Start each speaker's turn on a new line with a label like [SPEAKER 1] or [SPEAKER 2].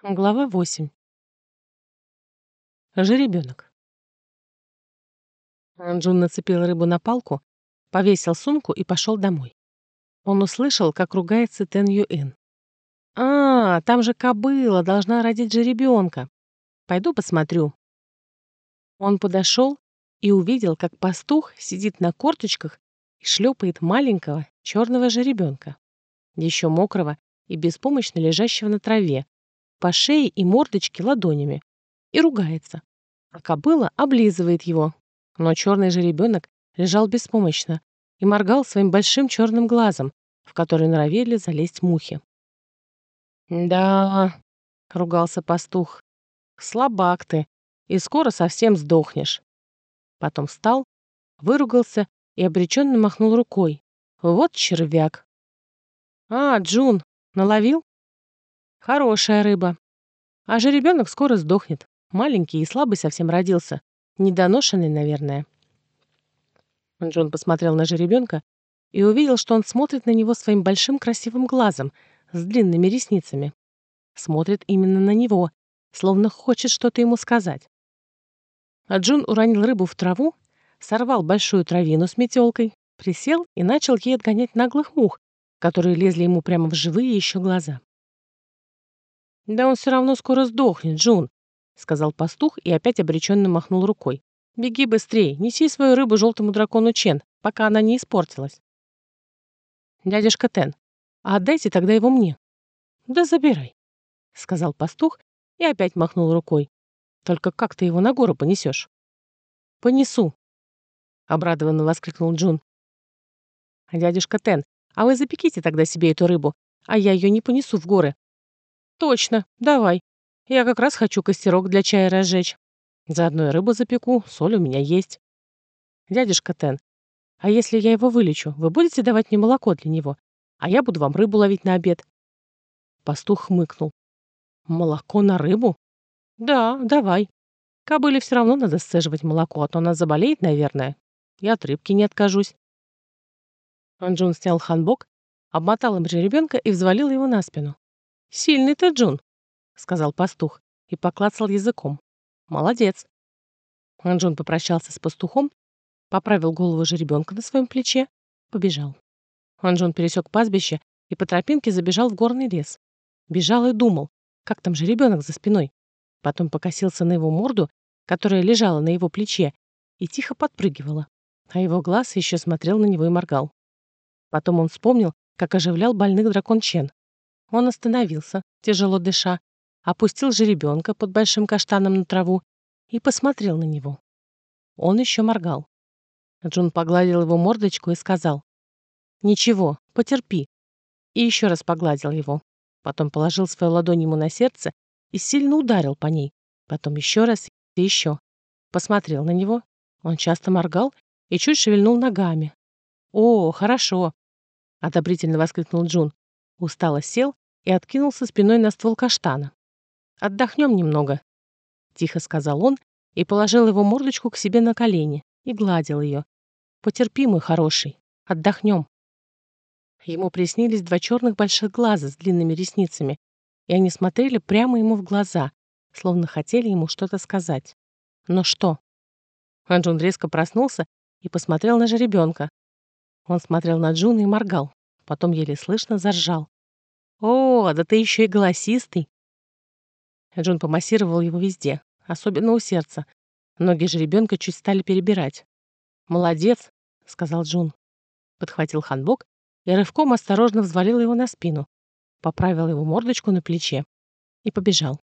[SPEAKER 1] Глава 8. Жеребенок. Джун нацепил рыбу на палку, повесил сумку и пошел домой. Он услышал, как ругается Тен Юэн. «А, там же кобыла должна родить жеребенка. Пойду посмотрю». Он подошел и увидел, как пастух сидит на корточках и шлепает маленького черного жеребенка, еще мокрого и беспомощно лежащего на траве, по шее и мордочке ладонями и ругается. А кобыла облизывает его. Но черный жеребенок лежал беспомощно и моргал своим большим черным глазом, в который норовели залезть мухи. «Да», — ругался пастух, — «слабак ты, и скоро совсем сдохнешь». Потом встал, выругался и обреченно махнул рукой. «Вот червяк». «А, Джун, наловил?» Хорошая рыба. А жеребенок скоро сдохнет. Маленький и слабый совсем родился. Недоношенный, наверное. Джон посмотрел на жеребенка и увидел, что он смотрит на него своим большим красивым глазом с длинными ресницами. Смотрит именно на него, словно хочет что-то ему сказать. А Джун уронил рыбу в траву, сорвал большую травину с метелкой, присел и начал ей отгонять наглых мух, которые лезли ему прямо в живые еще глаза. «Да он все равно скоро сдохнет, Джун», — сказал пастух и опять обреченно махнул рукой. «Беги быстрее, неси свою рыбу желтому дракону Чен, пока она не испортилась». «Дядюшка Тен, а отдайте тогда его мне». «Да забирай», — сказал пастух и опять махнул рукой. «Только как ты его на гору понесешь?» «Понесу», — обрадованно воскликнул Джун. «Дядюшка Тен, а вы запеките тогда себе эту рыбу, а я ее не понесу в горы, «Точно, давай. Я как раз хочу костерок для чая разжечь. Заодно и рыбу запеку, соль у меня есть. Дядюшка Тен, а если я его вылечу, вы будете давать мне молоко для него, а я буду вам рыбу ловить на обед?» Пастух хмыкнул. «Молоко на рыбу? Да, давай. Кобыле все равно надо сцеживать молоко, а то она заболеет, наверное. Я от рыбки не откажусь». Анджун снял ханбок, обмотал им жеребенка и взвалил его на спину. «Сильный ты, Джун», — сказал пастух и поклацал языком. «Молодец». Джун попрощался с пастухом, поправил голову жеребенка на своем плече, побежал. Анджон пересек пастбище и по тропинке забежал в горный лес. Бежал и думал, как там же ребенок за спиной. Потом покосился на его морду, которая лежала на его плече, и тихо подпрыгивала, а его глаз еще смотрел на него и моргал. Потом он вспомнил, как оживлял больных дракон Чен. Он остановился, тяжело дыша, опустил жеребенка под большим каштаном на траву и посмотрел на него. Он еще моргал. Джун погладил его мордочку и сказал, «Ничего, потерпи». И еще раз погладил его. Потом положил свою ладонь ему на сердце и сильно ударил по ней. Потом еще раз и еще. Посмотрел на него. Он часто моргал и чуть шевельнул ногами. «О, хорошо!» — одобрительно воскликнул Джун. Устало сел и откинулся спиной на ствол каштана. «Отдохнем немного», — тихо сказал он и положил его мордочку к себе на колени и гладил ее. «Потерпи, мой хороший, отдохнем». Ему приснились два черных больших глаза с длинными ресницами, и они смотрели прямо ему в глаза, словно хотели ему что-то сказать. Но что? Анджун резко проснулся и посмотрел на жеребенка. Он смотрел на Джуна и моргал потом еле слышно заржал. «О, да ты еще и голосистый!» Джон помассировал его везде, особенно у сердца. Ноги же ребенка чуть стали перебирать. «Молодец!» — сказал Джун. Подхватил ханбок и рывком осторожно взвалил его на спину, поправил его мордочку на плече и побежал.